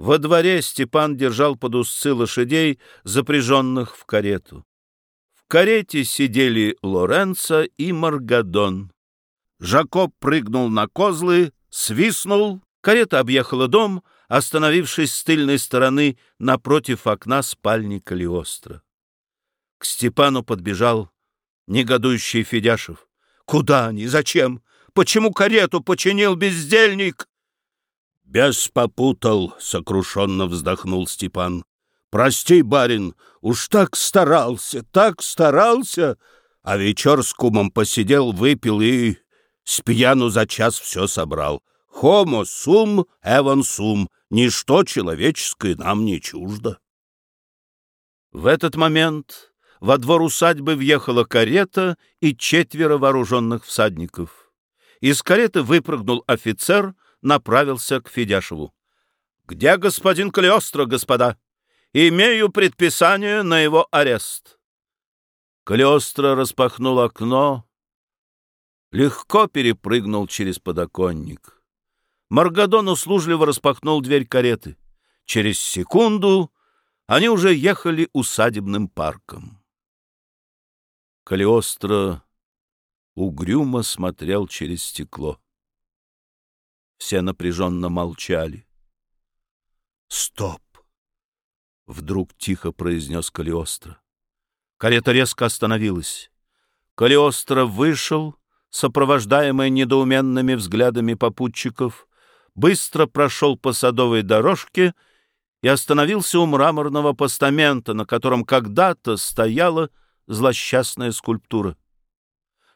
Во дворе Степан держал под узцы лошадей, запряженных в карету. В карете сидели Лоренцо и Маргадон. Жакоб прыгнул на козлы, свистнул, карета объехала дом, остановившись с тыльной стороны напротив окна спальни Калиостро. К Степану подбежал негодующий Федяшев. «Куда они? Зачем? Почему карету починил бездельник?» «Бес попутал», — сокрушенно вздохнул Степан. «Прости, барин, уж так старался, так старался!» А вечер с кумом посидел, выпил и с пьяну за час все собрал. «Хомо сум, эван сум, ничто человеческое нам не чуждо». В этот момент во двор усадьбы въехала карета и четверо вооруженных всадников. Из кареты выпрыгнул офицер — направился к Федяшеву. «Где господин Калиостро, господа? Имею предписание на его арест». Калиостро распахнул окно, легко перепрыгнул через подоконник. Маргадон услужливо распахнул дверь кареты. Через секунду они уже ехали усадебным парком. Калиостро угрюмо смотрел через стекло. Все напряженно молчали. «Стоп!» — вдруг тихо произнес Калиостро. Карета резко остановилась. Калиостро вышел, сопровождаемый недоуменными взглядами попутчиков, быстро прошел по садовой дорожке и остановился у мраморного постамента, на котором когда-то стояла злосчастная скульптура.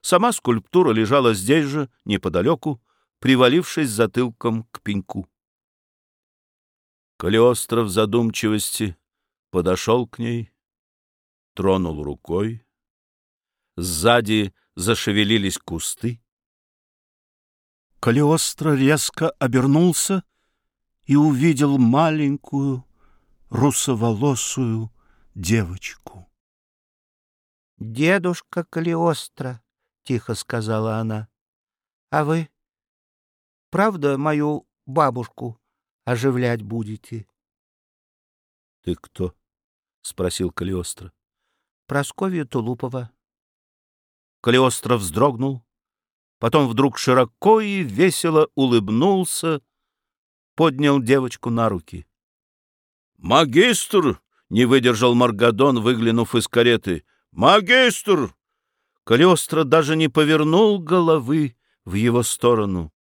Сама скульптура лежала здесь же, неподалеку, привалившись затылком к пеньку. Калиостро в задумчивости подошел к ней, тронул рукой. Сзади зашевелились кусты. Калиостро резко обернулся и увидел маленькую русоволосую девочку. — Дедушка Калиостро, — тихо сказала она, — а вы правда мою бабушку оживлять будете? — Ты кто? — спросил Калиостро. — Просковья Тулупова. Калиостро вздрогнул, потом вдруг широко и весело улыбнулся, поднял девочку на руки. «Магистр!» — не выдержал Маргадон, выглянув из кареты. «Магистр!» Калиостро даже не повернул головы в его сторону.